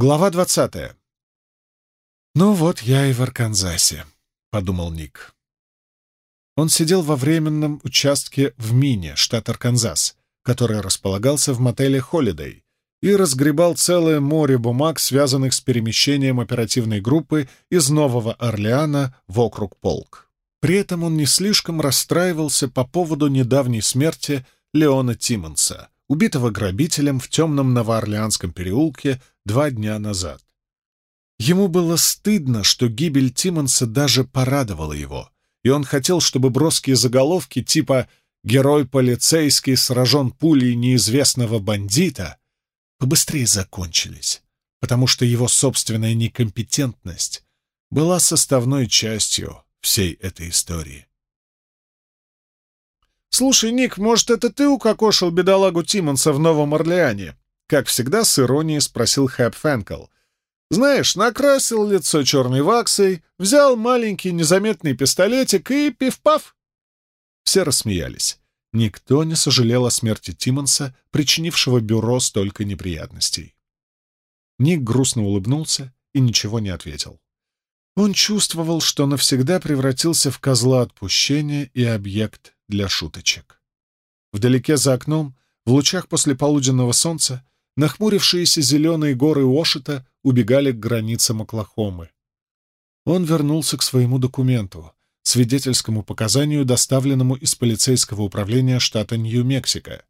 Глава двадцатая. «Ну вот я и в Арканзасе», — подумал Ник. Он сидел во временном участке в Мине, штат Арканзас, который располагался в мотеле «Холидей», и разгребал целое море бумаг, связанных с перемещением оперативной группы из Нового Орлеана в округ Полк. При этом он не слишком расстраивался по поводу недавней смерти Леона Тиммонса, убитого грабителем в темном Новоорлеанском переулке два дня назад. Ему было стыдно, что гибель Тиммонса даже порадовала его, и он хотел, чтобы броские заголовки типа «Герой полицейский сражен пулей неизвестного бандита» побыстрее закончились, потому что его собственная некомпетентность была составной частью всей этой истории. «Слушай, Ник, может, это ты укокошил бедолагу Тиммонса в Новом Орлеане?» Как всегда, с иронией спросил Хэп Фэнкл. «Знаешь, накрасил лицо черной ваксой, взял маленький незаметный пистолетик и пиф-паф!» Все рассмеялись. Никто не сожалел о смерти Тиммонса, причинившего бюро столько неприятностей. Ник грустно улыбнулся и ничего не ответил. Он чувствовал, что навсегда превратился в козла отпущения и объект для шуточек. Вдалеке за окном, в лучах послеполуденного солнца, нахмурившиеся зеленые горы Ошита убегали к границам Оклахомы. Он вернулся к своему документу, свидетельскому показанию, доставленному из полицейского управления штата Нью-Мексико.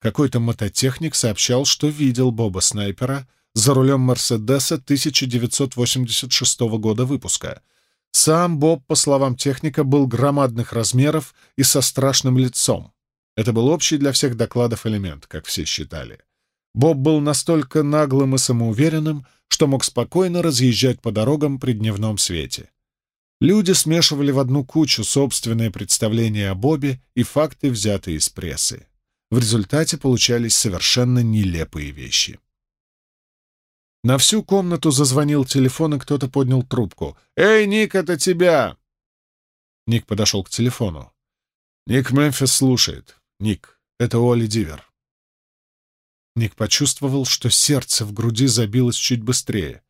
Какой-то мототехник сообщал, что видел Боба Снайпера за рулем Мерседеса 1986 года выпуска — сам Боб, по словам техника, был громадных размеров и со страшным лицом. Это был общий для всех докладов элемент, как все считали. Боб был настолько наглым и самоуверенным, что мог спокойно разъезжать по дорогам при дневном свете. Люди смешивали в одну кучу собственные представления о Бобе и факты, взятые из прессы. В результате получались совершенно нелепые вещи. На всю комнату зазвонил телефон, и кто-то поднял трубку. «Эй, Ник, это тебя!» Ник подошел к телефону. «Ник Мемфис слушает. Ник, это Оли Дивер». Ник почувствовал, что сердце в груди забилось чуть быстрее.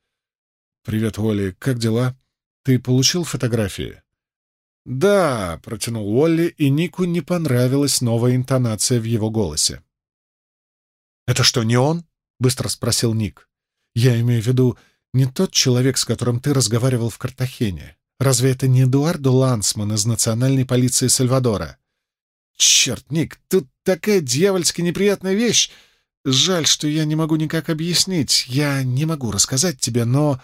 «Привет, Уолли, как дела? Ты получил фотографии?» «Да», — протянул Уолли, и Нику не понравилась новая интонация в его голосе. «Это что, не он?» — быстро спросил Ник. Я имею в виду не тот человек, с которым ты разговаривал в Картахене. Разве это не Эдуардо Лансман из национальной полиции Сальвадора? Черт, Ник, тут такая дьявольски неприятная вещь. Жаль, что я не могу никак объяснить. Я не могу рассказать тебе, но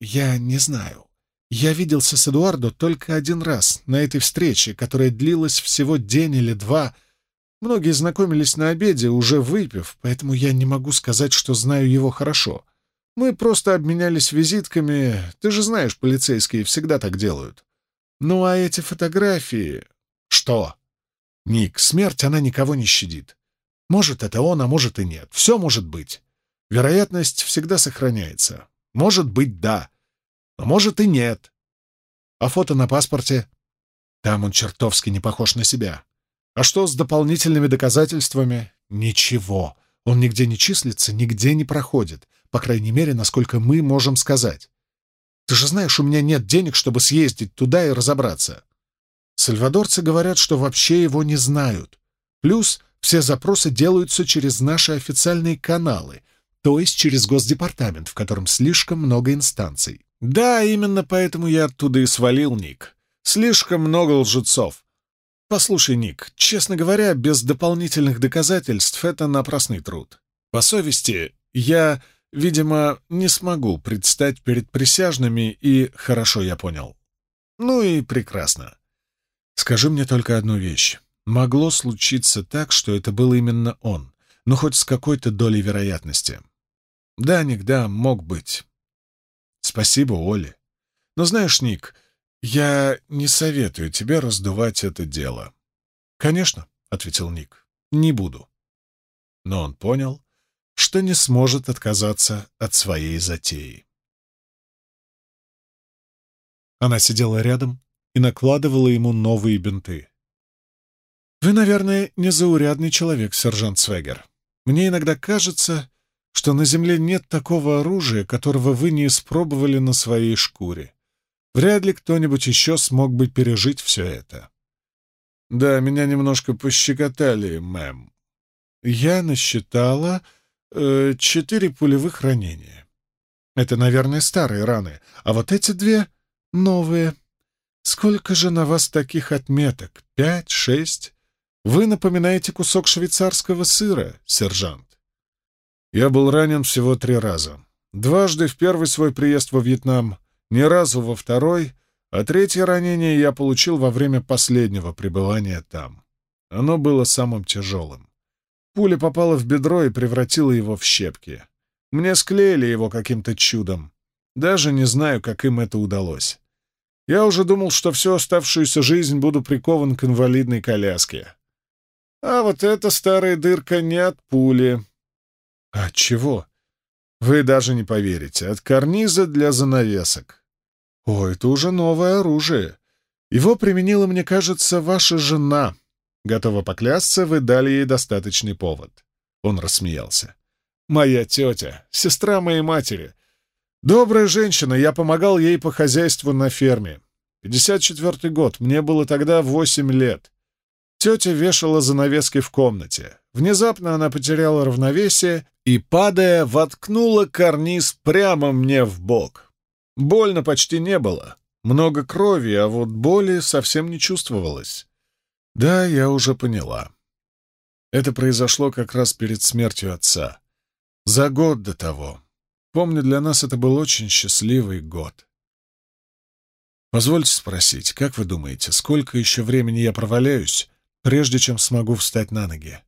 я не знаю. Я виделся с Эдуардо только один раз на этой встрече, которая длилась всего день или два. Многие знакомились на обеде, уже выпив, поэтому я не могу сказать, что знаю его хорошо. Мы просто обменялись визитками. Ты же знаешь, полицейские всегда так делают. Ну а эти фотографии... Что? Ник, смерть, она никого не щадит. Может, это он, а может и нет. Все может быть. Вероятность всегда сохраняется. Может быть, да. А может и нет. А фото на паспорте? Там он чертовски не похож на себя. А что с дополнительными доказательствами? Ничего. Он нигде не числится, нигде не проходит. По крайней мере, насколько мы можем сказать. Ты же знаешь, у меня нет денег, чтобы съездить туда и разобраться. Сальвадорцы говорят, что вообще его не знают. Плюс все запросы делаются через наши официальные каналы, то есть через Госдепартамент, в котором слишком много инстанций. Да, именно поэтому я оттуда и свалил, Ник. Слишком много лжецов. Послушай, Ник, честно говоря, без дополнительных доказательств это напрасный труд. По совести, я Видимо, не смогу предстать перед присяжными, и хорошо я понял. Ну и прекрасно. Скажи мне только одну вещь. Могло случиться так, что это был именно он, но хоть с какой-то долей вероятности. Да, Ник, да, мог быть. Спасибо, Оли. Но знаешь, Ник, я не советую тебе раздувать это дело. Конечно, — ответил Ник, — не буду. Но он понял что не сможет отказаться от своей затеи. Она сидела рядом и накладывала ему новые бинты. «Вы, наверное, незаурядный человек, сержант Свегер. Мне иногда кажется, что на Земле нет такого оружия, которого вы не испробовали на своей шкуре. Вряд ли кто-нибудь еще смог бы пережить все это. Да, меня немножко пощекотали, мэм. Я насчитала э, четыре пулевых ранения. Это, наверное, старые раны, а вот эти две — новые. Сколько же на вас таких отметок? Пять, шесть? Вы напоминаете кусок швейцарского сыра, сержант. Я был ранен всего три раза. Дважды в первый свой приезд во Вьетнам, ни разу во второй, а третье ранение я получил во время последнего пребывания там. Оно было самым тяжелым. Пуля попала в бедро и превратила его в щепки. Мне склеили его каким-то чудом. Даже не знаю, как им это удалось. Я уже думал, что всю оставшуюся жизнь буду прикован к инвалидной коляске. А вот эта старая дырка не от пули. От чего? Вы даже не поверите. От карниза для занавесок. О, это уже новое оружие. Его применила, мне кажется, ваша жена. Готова поклясться, вы дали ей достаточный повод. Он рассмеялся. Моя тетя, сестра моей матери. Добрая женщина, я помогал ей по хозяйству на ферме. 54-й год, мне было тогда 8 лет. Тетя вешала занавески в комнате. Внезапно она потеряла равновесие и, падая, воткнула карниз прямо мне в бок. Больно почти не было. Много крови, а вот боли совсем не чувствовалось. Да, я уже поняла. Это произошло как раз перед смертью отца. За год до того. Помню, для нас это был очень счастливый год. Позвольте спросить, как вы думаете, сколько еще времени я проваляюсь, прежде чем смогу встать на ноги?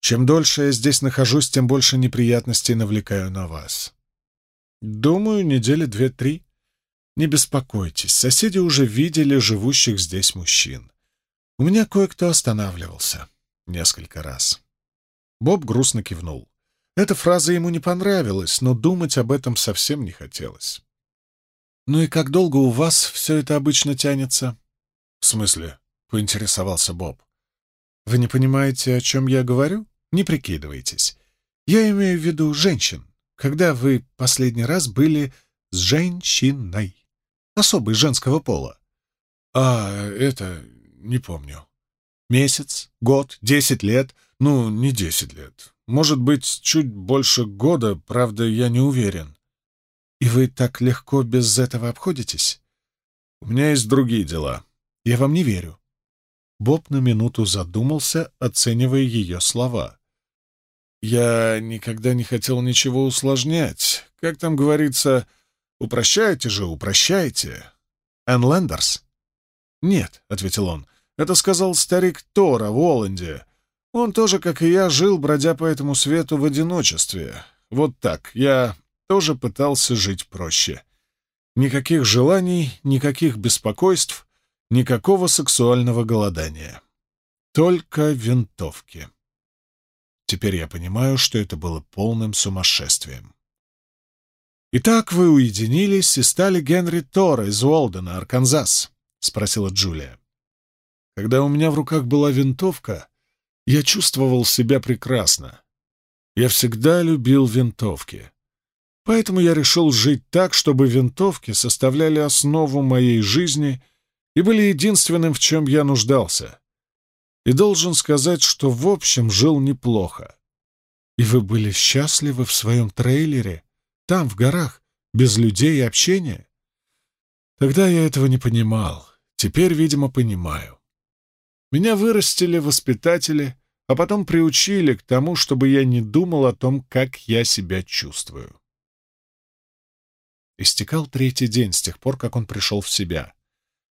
Чем дольше я здесь нахожусь, тем больше неприятностей навлекаю на вас. Думаю, недели две-три. Не беспокойтесь, соседи уже видели живущих здесь мужчин. У меня кое-кто останавливался. Несколько раз. Боб грустно кивнул. Эта фраза ему не понравилась, но думать об этом совсем не хотелось. «Ну и как долго у вас все это обычно тянется?» «В смысле?» — поинтересовался Боб. «Вы не понимаете, о чем я говорю? Не прикидывайтесь. Я имею в виду женщин. Когда вы последний раз были с женщиной, особой женского пола?» «А, это... не помню. Месяц, год, десять лет? Ну, не десять лет. Может быть, чуть больше года, правда, я не уверен. И вы так легко без этого обходитесь? У меня есть другие дела. Я вам не верю. Боб на минуту задумался, оценивая ее слова. Я никогда не хотел ничего усложнять. Как там говорится, упрощайте же, упрощайте. Энн Лендерс? Нет, — ответил он, — это сказал старик Тора в Оланде. Он тоже, как и я, жил, бродя по этому свету в одиночестве. Вот так. Я тоже пытался жить проще. Никаких желаний, никаких беспокойств, никакого сексуального голодания. Только винтовки. Теперь я понимаю, что это было полным сумасшествием. «Итак, вы уединились и стали Генри Тора из Уолдена, Арканзас?» — спросила Джулия. «Когда у меня в руках была винтовка, я чувствовал себя прекрасно. Я всегда любил винтовки. Поэтому я решил жить так, чтобы винтовки составляли основу моей жизни и были единственным, в чем я нуждался. И должен сказать, что в общем жил неплохо. И вы были счастливы в своем трейлере, там, в горах, без людей и общения? Тогда я этого не понимал. Теперь, видимо, понимаю. Меня вырастили воспитатели, а потом приучили к тому, чтобы я не думал о том, как я себя чувствую. Истекал третий день с тех пор, как он пришел в себя.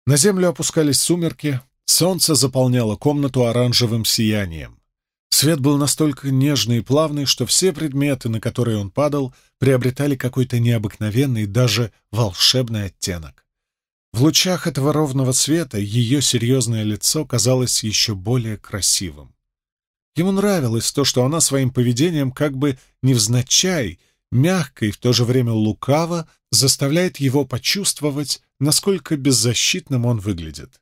На землю опускались сумерки, солнце заполняло комнату оранжевым сиянием. Свет был настолько нежный и плавный, что все предметы, на которые он падал, приобретали какой-то необыкновенный, даже волшебный оттенок. В лучах этого ровного света ее серьезное лицо казалось еще более красивым. Ему нравилось то, что она своим поведением как бы невзначай, мягко и в то же время лукаво заставляет его почувствовать, насколько беззащитным он выглядит.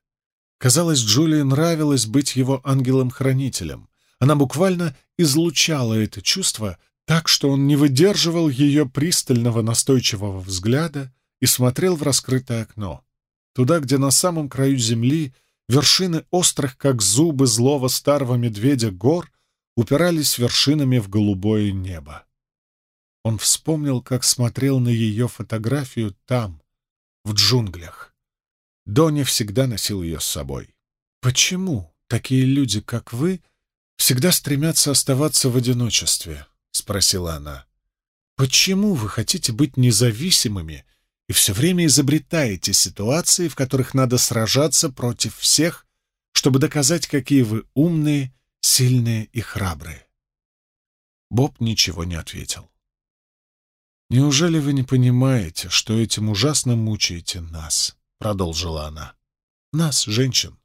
Казалось, Джулии нравилось быть его ангелом-хранителем. Она буквально излучала это чувство, так что он не выдерживал ее пристального настойчивого взгляда и смотрел в раскрытое окно, туда, где на самом краю земли вершины острых, как зубы злого старого медведя, гор упирались вершинами в голубое небо. Он вспомнил, как смотрел на ее фотографию там, в джунглях. Дони всегда носил ее с собой. «Почему такие люди, как вы, всегда стремятся оставаться в одиночестве?» — спросила она. «Почему вы хотите быть независимыми и все время изобретаете ситуации, в которых надо сражаться против всех, чтобы доказать, какие вы умные, сильные и храбрые?» Боб ничего не ответил. «Неужели вы не понимаете, что этим ужасно мучаете нас?» — продолжила она. «Нас, женщин.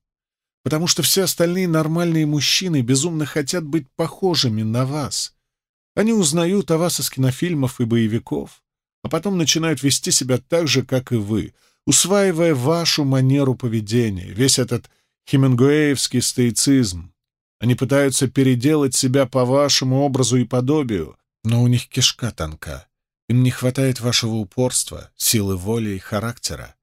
Потому что все остальные нормальные мужчины безумно хотят быть похожими на вас. Они узнают о вас из кинофильмов и боевиков, а потом начинают вести себя так же, как и вы, усваивая вашу манеру поведения, весь этот хемингуэевский стоицизм. Они пытаются переделать себя по вашему образу и подобию, но у них кишка тонка, им не хватает вашего упорства, силы воли и характера.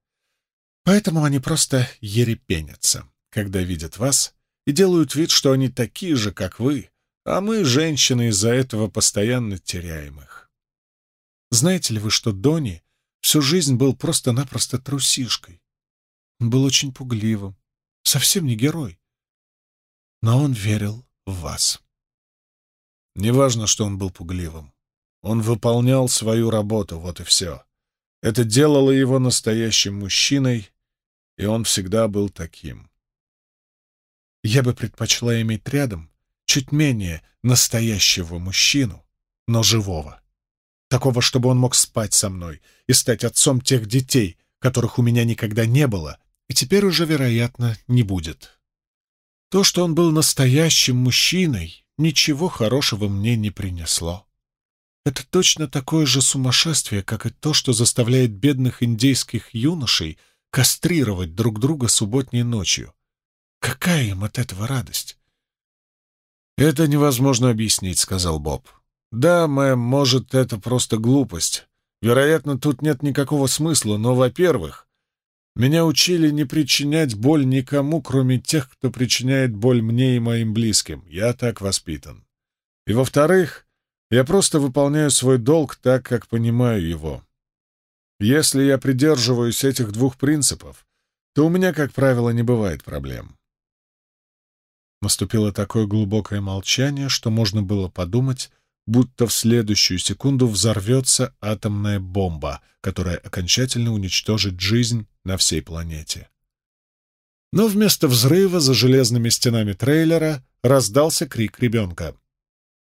Поэтому они просто ерепенятся, когда видят вас, и делают вид, что они такие же, как вы, а мы, женщины, из-за этого постоянно теряем их. Знаете ли вы, что Дони всю жизнь был просто-напросто трусишкой? Он был очень пугливым, совсем не герой. Но он верил в вас. Неважно, что он был пугливым. Он выполнял свою работу, вот и все. Это делало его настоящим мужчиной, и он всегда был таким. Я бы предпочла иметь рядом чуть менее настоящего мужчину, но живого. Такого, чтобы он мог спать со мной и стать отцом тех детей, которых у меня никогда не было, и теперь уже, вероятно, не будет. То, что он был настоящим мужчиной, ничего хорошего мне не принесло. Это точно такое же сумасшествие, как и то, что заставляет бедных индейских юношей кастрировать друг друга субботней ночью. Какая им от этого радость? «Это невозможно объяснить», — сказал Боб. «Да, мэм, может, это просто глупость. Вероятно, тут нет никакого смысла, но, во-первых, меня учили не причинять боль никому, кроме тех, кто причиняет боль мне и моим близким. Я так воспитан. И, во-вторых, я просто выполняю свой долг так, как понимаю его. Если я придерживаюсь этих двух принципов, то у меня, как правило, не бывает проблем. Наступило такое глубокое молчание, что можно было подумать, будто в следующую секунду взорвется атомная бомба, которая окончательно уничтожит жизнь на всей планете. Но вместо взрыва за железными стенами трейлера раздался крик ребенка.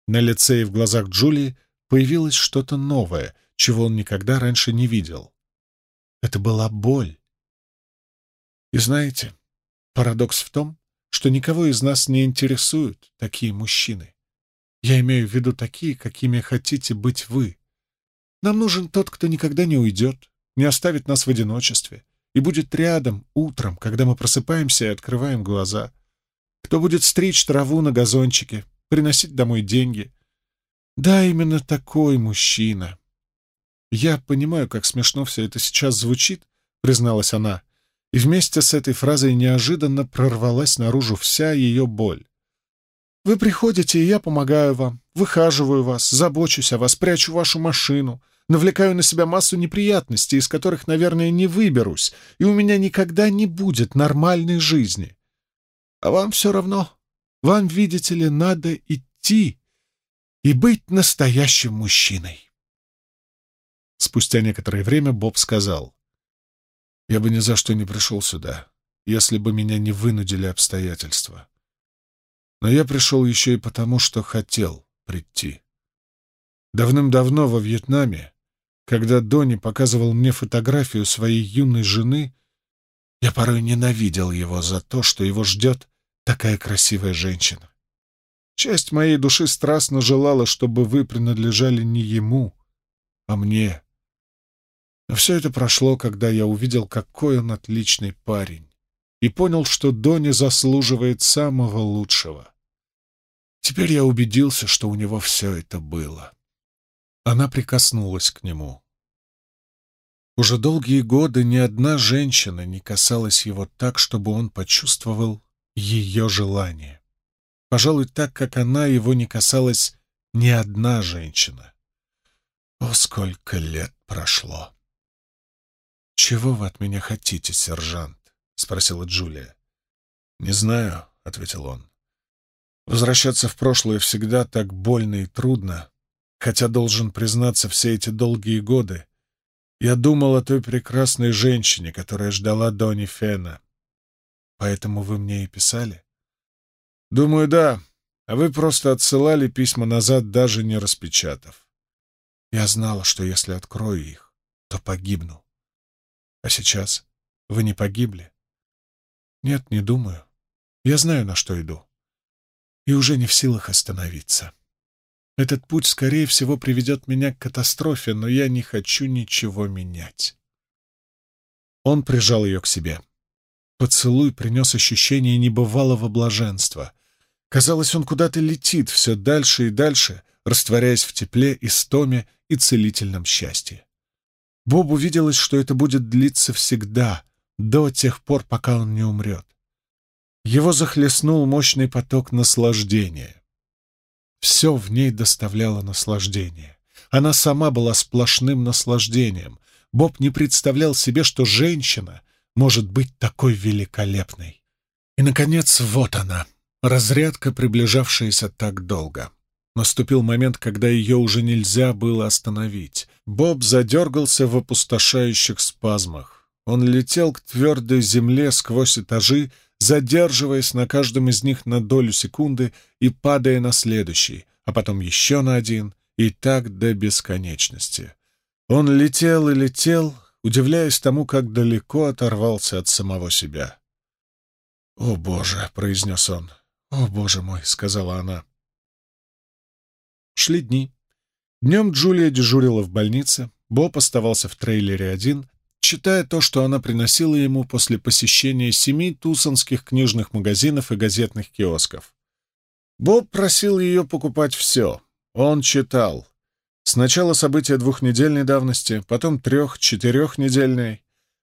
На лице и в глазах Джулии появилось что-то новое, чего он никогда раньше не видел. Это была боль. И знаете, парадокс в том, что никого из нас не интересуют такие мужчины. Я имею в виду такие, какими хотите быть вы. Нам нужен тот, кто никогда не уйдет, не оставит нас в одиночестве и будет рядом утром, когда мы просыпаемся и открываем глаза. Кто будет стричь траву на газончике, приносить домой деньги. Да, именно такой мужчина. Я понимаю, как смешно все это сейчас звучит, призналась она, и вместе с этой фразой неожиданно прорвалась наружу вся ее боль. Вы приходите, и я помогаю вам, выхаживаю вас, забочусь о вас, прячу вашу машину, навлекаю на себя массу неприятностей, из которых, наверное, не выберусь, и у меня никогда не будет нормальной жизни. А вам все равно. Вам, видите ли, надо идти и быть настоящим мужчиной. Спустя некоторое время Боб сказал, «Я бы ни за что не пришел сюда, если бы меня не вынудили обстоятельства. Но я пришел еще и потому, что хотел прийти. Давным-давно во Вьетнаме, когда Дони показывал мне фотографию своей юной жены, я порой ненавидел его за то, что его ждет такая красивая женщина. Часть моей души страстно желала, чтобы вы принадлежали не ему, а мне. Но все это прошло, когда я увидел, какой он отличный парень, и понял, что Дони заслуживает самого лучшего. Теперь я убедился, что у него все это было. Она прикоснулась к нему. Уже долгие годы ни одна женщина не касалась его так, чтобы он почувствовал ее желание. Пожалуй, так, как она его не касалась ни одна женщина. О, сколько лет прошло! «Чего вы от меня хотите, сержант?» — спросила Джулия. «Не знаю», — ответил он. «Возвращаться в прошлое всегда так больно и трудно, хотя, должен признаться, все эти долгие годы я думал о той прекрасной женщине, которая ждала Донни Фена. Поэтому вы мне и писали? Думаю, да. А вы просто отсылали письма назад, даже не распечатав. Я знала, что если открою их, то погибну. А сейчас вы не погибли? Нет, не думаю. Я знаю, на что иду. И уже не в силах остановиться. Этот путь, скорее всего, приведет меня к катастрофе, но я не хочу ничего менять. Он прижал ее к себе. Поцелуй принес ощущение небывалого блаженства. Казалось, он куда-то летит все дальше и дальше, растворяясь в тепле, истоме и целительном счастье. Бобу виделось, что это будет длиться всегда, до тех пор, пока он не умрет. Его захлестнул мощный поток наслаждения. Все в ней доставляло наслаждение. Она сама была сплошным наслаждением. Боб не представлял себе, что женщина может быть такой великолепной. И, наконец, вот она, разрядка, приближавшаяся так долго. Наступил момент, когда ее уже нельзя было остановить. Боб задергался в опустошающих спазмах. Он летел к твердой земле сквозь этажи, задерживаясь на каждом из них на долю секунды и падая на следующий, а потом еще на один, и так до бесконечности. Он летел и летел, удивляясь тому, как далеко оторвался от самого себя. «О, Боже!» — произнес он. «О, Боже мой!» — сказала она. Шли дни. Днем Джулия дежурила в больнице, Боб оставался в трейлере один, читая то, что она приносила ему после посещения семи тусонских книжных магазинов и газетных киосков. Боб просил ее покупать все. Он читал. Сначала события двухнедельной давности, потом трех-четырехнедельной.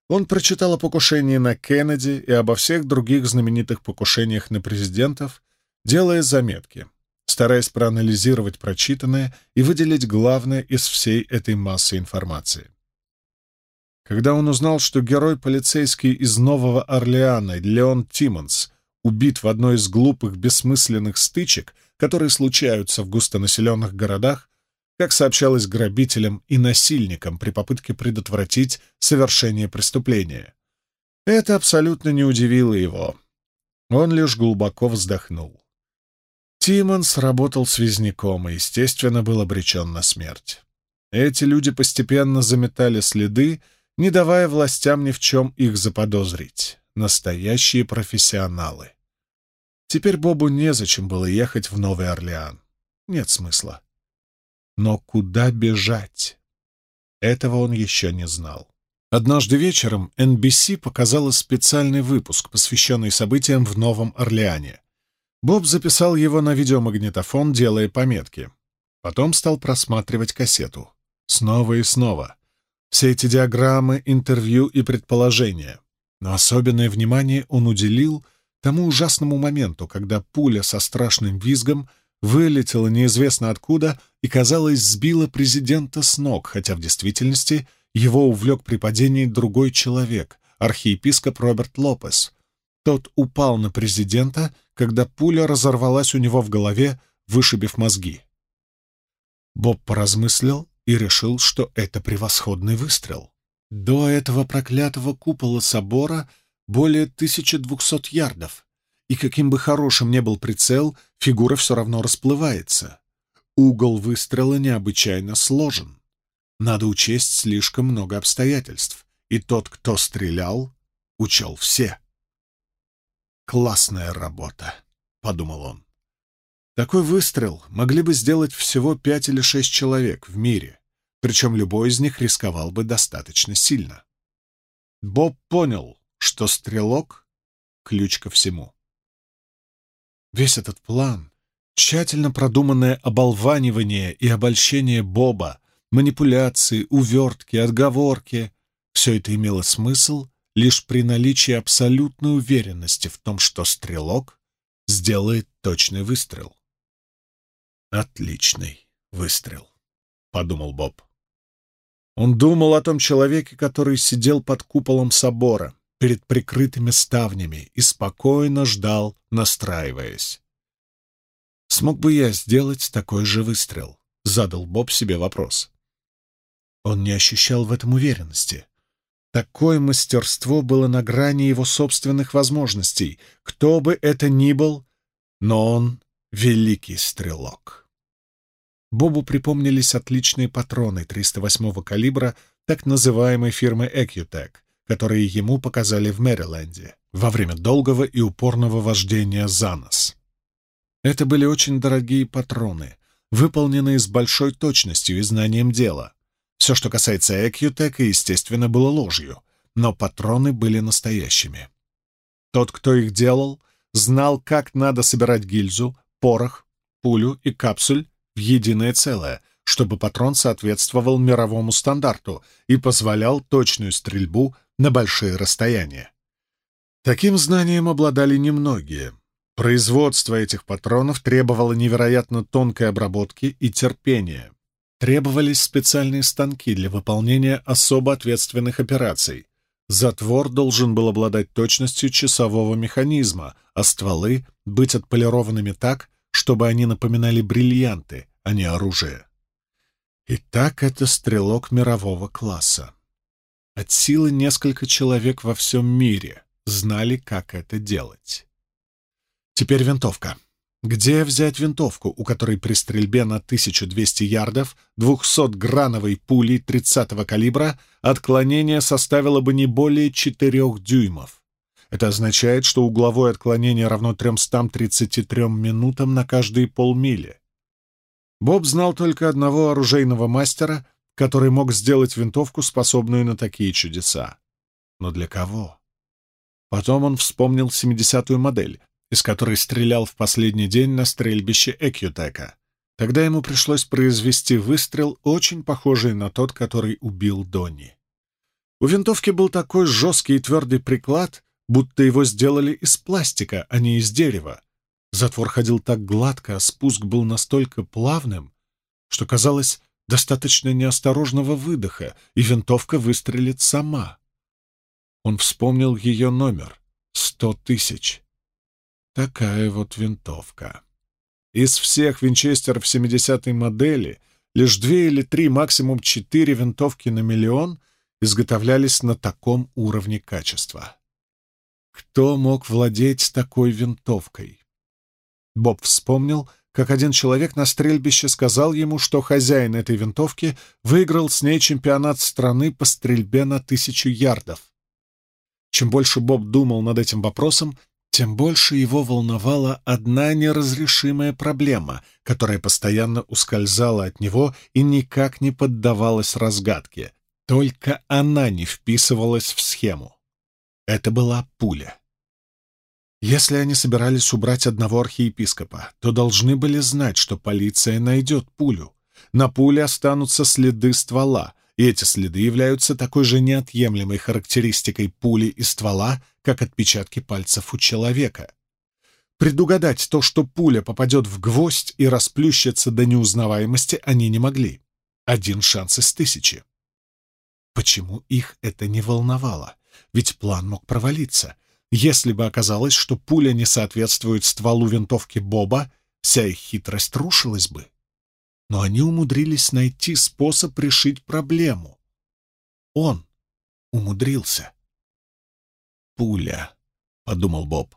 Он прочитал о покушении на Кеннеди и обо всех других знаменитых покушениях на президентов, делая заметки, стараясь проанализировать прочитанное и выделить главное из всей этой массы информации. Когда он узнал, что герой полицейский из Нового Орлеана Леон Тиммонс убит в одной из глупых бессмысленных стычек, которые случаются в густонаселенных городах, как сообщалось грабителям и насильникам при попытке предотвратить совершение преступления. Это абсолютно не удивило его. Он лишь глубоко вздохнул. Тиммонс работал связняком и, естественно, был обречен на смерть. Эти люди постепенно заметали следы, не давая властям ни в чем их заподозрить. Настоящие профессионалы. Теперь Бобу незачем было ехать в Новый Орлеан. Нет смысла. Но куда бежать? Этого он еще не знал. Однажды вечером NBC показала специальный выпуск, посвященный событиям в Новом Орлеане. Боб записал его на видеомагнитофон, делая пометки. Потом стал просматривать кассету. Снова и снова. Все эти диаграммы, интервью и предположения. Но особенное внимание он уделил тому ужасному моменту, когда пуля со страшным визгом вылетела неизвестно откуда и, казалось, сбила президента с ног, хотя в действительности его увлек при падении другой человек, архиепископ Роберт Лопес. Тот упал на президента, когда пуля разорвалась у него в голове, вышибив мозги. Боб поразмыслил и решил, что это превосходный выстрел. До этого проклятого купола собора более 1200 ярдов, и каким бы хорошим ни был прицел, фигура все равно расплывается. Угол выстрела необычайно сложен. Надо учесть слишком много обстоятельств, и тот, кто стрелял, учел все. «Классная работа», — подумал он. Такой выстрел могли бы сделать всего пять или шесть человек в мире причем любой из них рисковал бы достаточно сильно. Боб понял, что стрелок — ключ ко всему. Весь этот план, тщательно продуманное оболванивание и обольщение Боба, Манипуляции, увертки, отговорки — все это имело смысл лишь при наличии абсолютной уверенности в том, что стрелок сделает точный выстрел. «Отличный выстрел», — подумал Боб. Он думал о том человеке, который сидел под куполом собора, перед прикрытыми ставнями, и спокойно ждал, настраиваясь. «Смог бы я сделать такой же выстрел?» — задал Боб себе вопрос. Он не ощущал в этом уверенности. Такое мастерство было на грани его собственных возможностей, кто бы это ни был, но он — великий стрелок. Бобу припомнились отличные патроны 308-го калибра так называемой фирмы Ecutec, которые ему показали в Мэриленде во время долгого и упорного вождения за нос. Это были очень дорогие патроны, выполненные с большой точностью и знанием дела. Все, что касается Экьютека, естественно, было ложью, но патроны были настоящими. Тот, кто их делал, знал, как надо собирать гильзу, порох, пулю и капсуль в единое целое, чтобы патрон соответствовал мировому стандарту и позволял точную стрельбу на большие расстояния. Таким знанием обладали немногие. Производство этих патронов требовало невероятно тонкой обработки и терпения. Требовались специальные станки для выполнения особо ответственных операций. Затвор должен был обладать точностью часового механизма, а стволы — быть отполированными так, чтобы они напоминали бриллианты, а не оружие. Итак, это стрелок мирового класса. От силы несколько человек во всем мире знали, как это делать. Теперь винтовка. Где взять винтовку, у которой при стрельбе на 1200 ярдов 200-грановой пули 30-го калибра отклонение составило бы не более 4 дюймов? Это означает, что угловое отклонение равно 333 минутам на каждые полмили. Боб знал только одного оружейного мастера, который мог сделать винтовку, способную на такие чудеса. Но для кого? Потом он вспомнил 70-ю модель, из которой стрелял в последний день на стрельбище Экьютека. Тогда ему пришлось произвести выстрел, очень похожий на тот, который убил Донни. У винтовки был такой жесткий и твердый приклад, будто его сделали из пластика, а не из дерева. Затвор ходил так гладко, а спуск был настолько плавным, что казалось достаточно неосторожного выдоха, и винтовка выстрелит сама. Он вспомнил ее номер — сто тысяч. Такая вот винтовка. Из всех винчестеров 70-й модели лишь две или три, максимум четыре винтовки на миллион изготовлялись на таком уровне качества. Кто мог владеть такой винтовкой? Боб вспомнил, как один человек на стрельбище сказал ему, что хозяин этой винтовки выиграл с ней чемпионат страны по стрельбе на тысячу ярдов. Чем больше Боб думал над этим вопросом, тем больше его волновала одна неразрешимая проблема, которая постоянно ускользала от него и никак не поддавалась разгадке. Только она не вписывалась в схему. Это была пуля. Если они собирались убрать одного архиепископа, то должны были знать, что полиция найдет пулю. На пуле останутся следы ствола, и эти следы являются такой же неотъемлемой характеристикой пули и ствола, как отпечатки пальцев у человека. Предугадать то, что пуля попадет в гвоздь и расплющится до неузнаваемости, они не могли. Один шанс из тысячи. Почему их это не волновало? Ведь план мог провалиться. Если бы оказалось, что пуля не соответствует стволу винтовки Боба, вся их хитрость рушилась бы. Но они умудрились найти способ решить проблему. Он умудрился. «Пуля», — подумал Боб.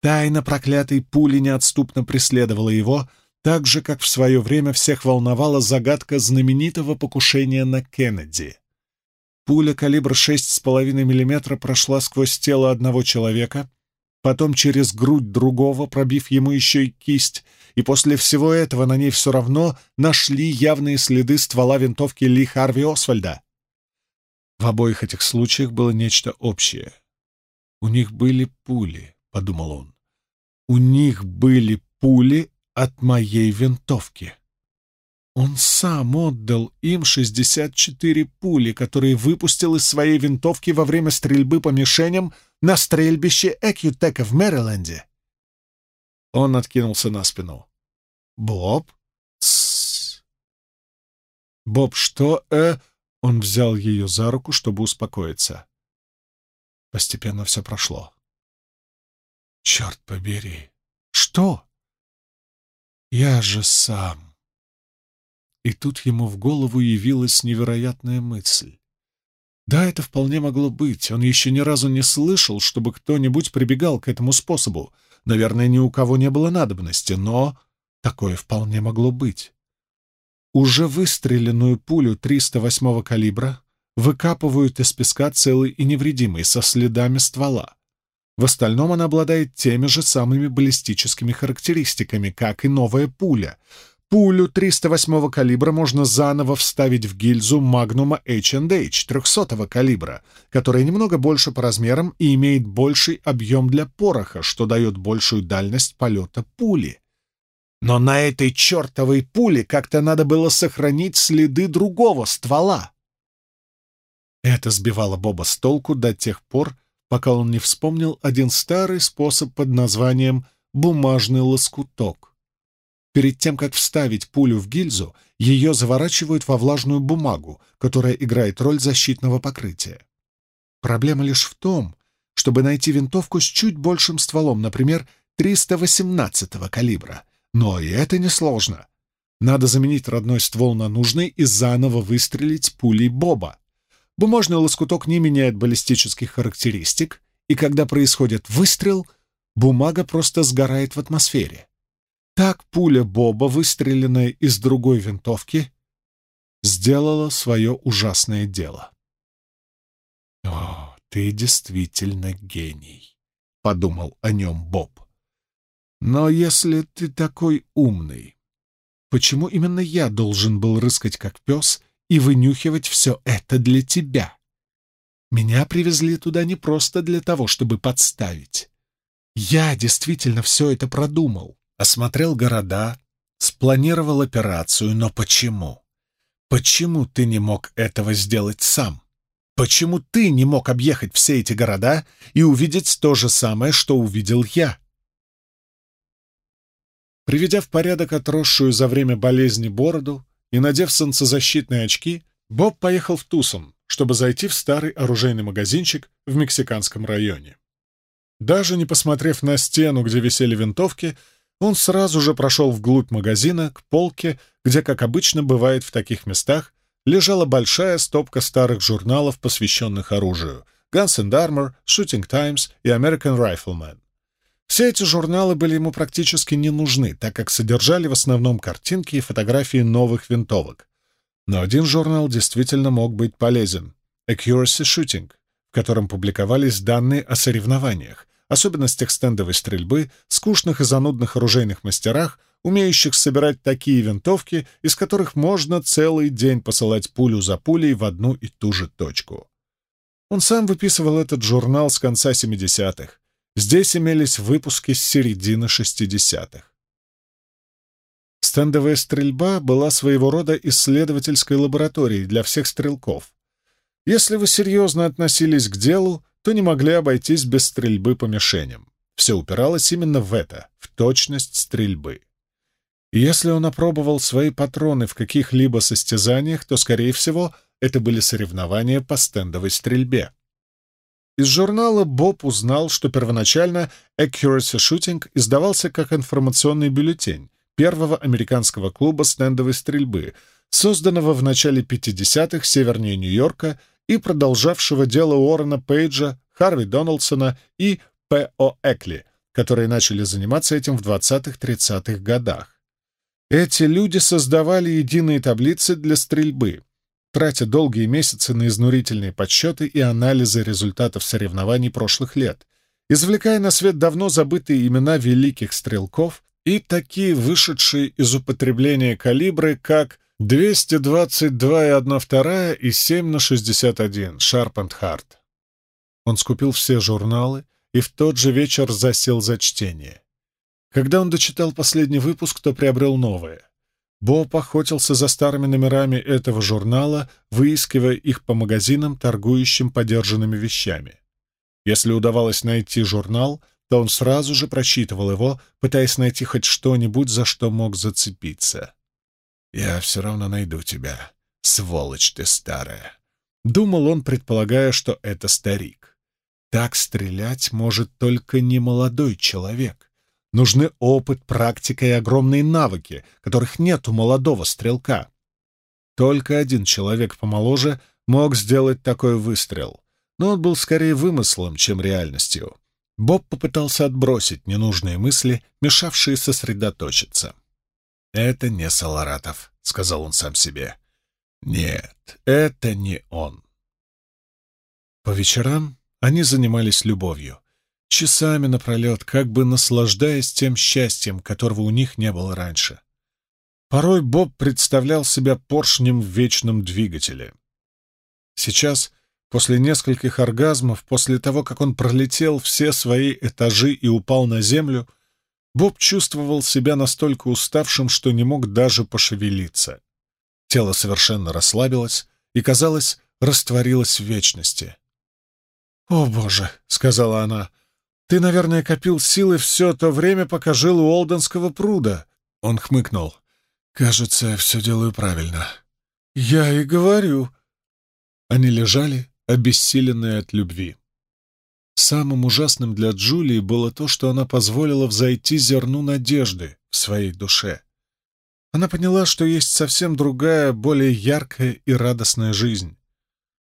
Тайна проклятой пули неотступно преследовала его, так же, как в свое время всех волновала загадка знаменитого покушения на Кеннеди. Пуля калибра 6,5 мм прошла сквозь тело одного человека, потом через грудь другого, пробив ему еще и кисть, и после всего этого на ней все равно нашли явные следы ствола винтовки Ли Харви Освальда. В обоих этих случаях было нечто общее. «У них были пули», — подумал он. «У них были пули от моей винтовки». Он сам отдал им 64 пули, которые выпустил из своей винтовки во время стрельбы по мишеням на стрельбище Экьютека в Мэриленде. Он откинулся на спину. «Боб?» Тссс. «Боб, что, э...» Он взял ее за руку, чтобы успокоиться. Постепенно все прошло. «Черт побери! Что?» «Я же сам...» И тут ему в голову явилась невероятная мысль. Да, это вполне могло быть. Он еще ни разу не слышал, чтобы кто-нибудь прибегал к этому способу. Наверное, ни у кого не было надобности, но такое вполне могло быть. Уже выстреленную пулю 308-го калибра выкапывают из песка целый и невредимый, со следами ствола. В остальном она обладает теми же самыми баллистическими характеристиками, как и новая пуля. Пулю 308-го калибра можно заново вставить в гильзу Магнума H&H 300-го калибра, которая немного больше по размерам и имеет больший объем для пороха, что дает большую дальность полета пули. Но на этой чертовой пуле как-то надо было сохранить следы другого ствола. Это сбивало Боба с толку до тех пор, пока он не вспомнил один старый способ под названием «бумажный лоскуток». Перед тем, как вставить пулю в гильзу, ее заворачивают во влажную бумагу, которая играет роль защитного покрытия. Проблема лишь в том, чтобы найти винтовку с чуть большим стволом, например, 318-го калибра, но и это несложно. Надо заменить родной ствол на нужный и заново выстрелить пулей Боба. Бумажный лоскуток не меняет баллистических характеристик, и когда происходит выстрел, бумага просто сгорает в атмосфере. Так пуля Боба, выстреленная из другой винтовки, сделала свое ужасное дело. «О, ты действительно гений», — подумал о нем Боб. Но если ты такой умный, почему именно я должен был рыскать как пес и вынюхивать все это для тебя? Меня привезли туда не просто для того, чтобы подставить. Я действительно все это продумал, осмотрел города, спланировал операцию, но почему? Почему ты не мог этого сделать сам? Почему ты не мог объехать все эти города и увидеть то же самое, что увидел я? Приведя в порядок отросшую за время болезни бороду и надев солнцезащитные очки, Боб поехал в Тусон, чтобы зайти в старый оружейный магазинчик в мексиканском районе. Даже не посмотрев на стену, где висели винтовки, он сразу же прошел вглубь магазина, к полке, где, как обычно бывает в таких местах, лежала большая стопка старых журналов, посвященных оружию — Guns and Armor, Shooting Times и American Rifleman. Все эти журналы были ему практически не нужны, так как содержали в основном картинки и фотографии новых винтовок. Но один журнал действительно мог быть полезен — Accuracy Shooting, в котором публиковались данные о соревнованиях, особенностях стендовой стрельбы, скучных и занудных оружейных мастерах, умеющих собирать такие винтовки, из которых можно целый день посылать пулю за пулей в одну и ту же точку. Он сам выписывал этот журнал с конца 70-х, Здесь имелись выпуски с середины 60-х. Стендовая стрельба была своего рода исследовательской лабораторией для всех стрелков. Если вы серьезно относились к делу, то не могли обойтись без стрельбы по мишеням. Все упиралось именно в это, в точность стрельбы. Если он опробовал свои патроны в каких-либо состязаниях, то, скорее всего, это были соревнования по стендовой стрельбе. Из журнала Боб узнал, что первоначально Accuracy Shooting издавался как информационный бюллетень первого американского клуба стендовой стрельбы, созданного в начале 50-х севернее Нью-Йорка и продолжавшего дело Уоррена Пейджа, Харви Доналдсона и П.О. Экли, которые начали заниматься этим в 20-30-х годах. Эти люди создавали единые таблицы для стрельбы — тратя долгие месяцы на изнурительные подсчеты и анализы результатов соревнований прошлых лет, извлекая на свет давно забытые имена великих стрелков и такие вышедшие из употребления калибры, как 222,1 и 7 на 61 Sharp and Hard. Он скупил все журналы и в тот же вечер засел за чтение. Когда он дочитал последний выпуск, то приобрел новое. Боб охотился за старыми номерами этого журнала, выискивая их по магазинам, торгующим подержанными вещами. Если удавалось найти журнал, то он сразу же прочитывал его, пытаясь найти хоть что-нибудь, за что мог зацепиться. «Я все равно найду тебя, сволочь ты старая», — думал он, предполагая, что это старик. Так стрелять может только немолодой человек. Нужны опыт, практика и огромные навыки, которых нет у молодого стрелка. Только один человек помоложе мог сделать такой выстрел, но он был скорее вымыслом, чем реальностью. Боб попытался отбросить ненужные мысли, мешавшие сосредоточиться. «Это не Саларатов», — сказал он сам себе. «Нет, это не он». По вечерам они занимались любовью часами напролет, как бы наслаждаясь тем счастьем, которого у них не было раньше. Порой Боб представлял себя поршнем в вечном двигателе. Сейчас, после нескольких оргазмов, после того, как он пролетел все свои этажи и упал на землю, Боб чувствовал себя настолько уставшим, что не мог даже пошевелиться. Тело совершенно расслабилось и, казалось, растворилось в вечности. «О, Боже!» — сказала она — ты, наверное, копил силы все то время, пока жил у Олденского пруда. Он хмыкнул. Кажется, я все делаю правильно. Я и говорю. Они лежали, обессиленные от любви. Самым ужасным для Джулии было то, что она позволила взойти зерну надежды в своей душе. Она поняла, что есть совсем другая, более яркая и радостная жизнь.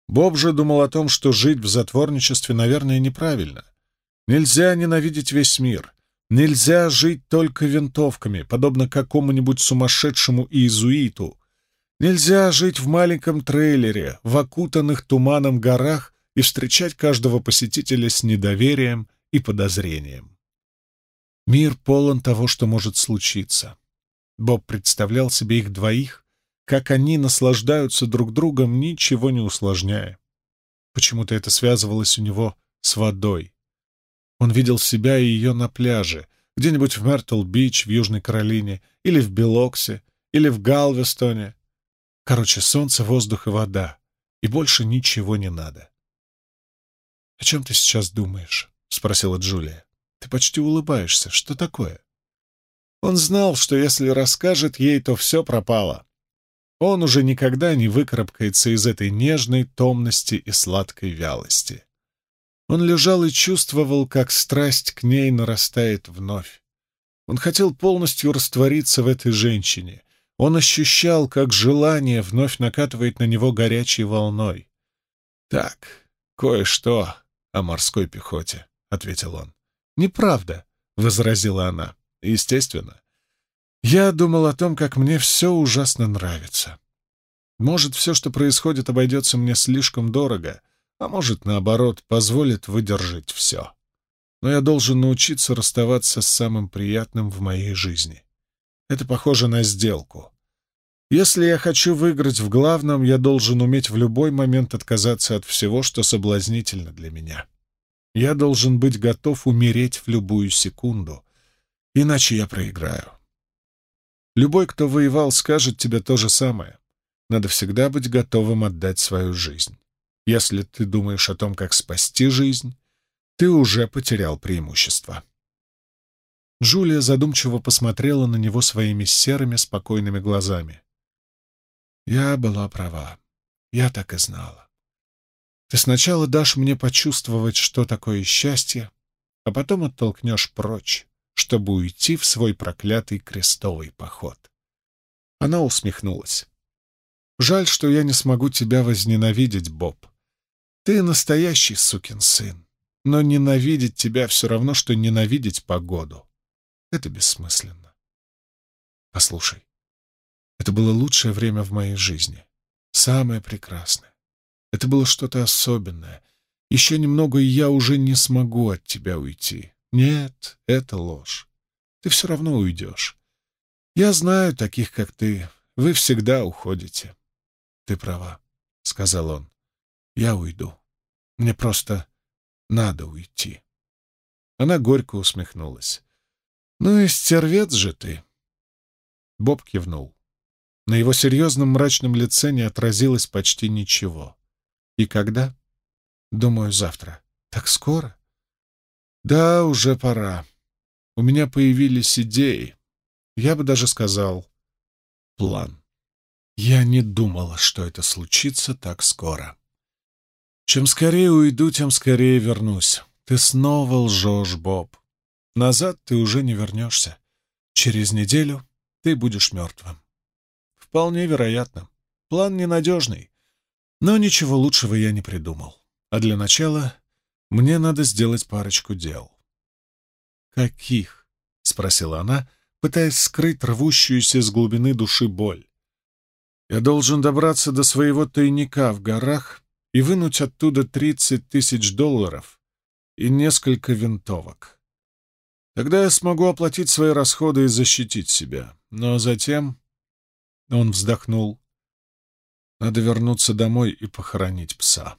Боб же думал о том, что жить в затворничестве, наверное, неправильно — Нельзя ненавидеть весь мир. Нельзя жить только винтовками, подобно какому-нибудь сумасшедшему иезуиту. Нельзя жить в маленьком трейлере, в окутанных туманом горах и встречать каждого посетителя с недоверием и подозрением. Мир полон того, что может случиться. Боб представлял себе их двоих, как они наслаждаются друг другом, ничего не усложняя. Почему-то это связывалось у него с водой. Он видел себя и ее на пляже, где-нибудь в Мертл-Бич в Южной Каролине, или в Билокси, или в Галвестоне. Короче, солнце, воздух и вода. И больше ничего не надо. — О чем ты сейчас думаешь? — спросила Джулия. — Ты почти улыбаешься. Что такое? Он знал, что если расскажет ей, то все пропало. Он уже никогда не выкарабкается из этой нежной томности и сладкой вялости. Он лежал и чувствовал, как страсть к ней нарастает вновь. Он хотел полностью раствориться в этой женщине. Он ощущал, как желание вновь накатывает на него горячей волной. «Так, кое-что о морской пехоте», — ответил он. «Неправда», — возразила она. «Естественно. Я думал о том, как мне все ужасно нравится. Может, все, что происходит, обойдется мне слишком дорого, а может, наоборот, позволит выдержать все. Но я должен научиться расставаться с самым приятным в моей жизни. Это похоже на сделку. Если я хочу выиграть в главном, я должен уметь в любой момент отказаться от всего, что соблазнительно для меня. Я должен быть готов умереть в любую секунду, иначе я проиграю. Любой, кто воевал, скажет тебе то же самое. Надо всегда быть готовым отдать свою жизнь. Если ты думаешь о том, как спасти жизнь, ты уже потерял преимущество. Джулия задумчиво посмотрела на него своими серыми, спокойными глазами. «Я была права. Я так и знала. Ты сначала дашь мне почувствовать, что такое счастье, а потом оттолкнешь прочь, чтобы уйти в свой проклятый крестовый поход». Она усмехнулась. «Жаль, что я не смогу тебя возненавидеть, Боб. Ты настоящий сукин сын, но ненавидеть тебя все равно, что ненавидеть погоду. Это бессмысленно. Послушай, это было лучшее время в моей жизни, самое прекрасное. Это было что-то особенное. Еще немного, и я уже не смогу от тебя уйти. Нет, это ложь. Ты все равно уйдешь. Я знаю таких, как ты. Вы всегда уходите. Ты права, — сказал он. Я уйду. Мне просто надо уйти. Она горько усмехнулась. «Ну и стервец же ты!» Боб кивнул. На его серьезном мрачном лице не отразилось почти ничего. «И когда?» «Думаю, завтра». «Так скоро?» «Да, уже пора. У меня появились идеи. Я бы даже сказал, план. Я не думала, что это случится так скоро. Чем скорее уйду, тем скорее вернусь. Ты снова лжешь, Боб. Назад ты уже не вернешься. Через неделю ты будешь мертвым. Вполне вероятно. План ненадежный. Но ничего лучшего я не придумал. А для начала мне надо сделать парочку дел. «Каких?» — спросила она, пытаясь скрыть рвущуюся с глубины души боль. «Я должен добраться до своего тайника в горах и вынуть оттуда тридцать тысяч долларов и несколько винтовок. Тогда я смогу оплатить свои расходы и защитить себя. Но затем он вздохнул. Надо вернуться домой и похоронить пса.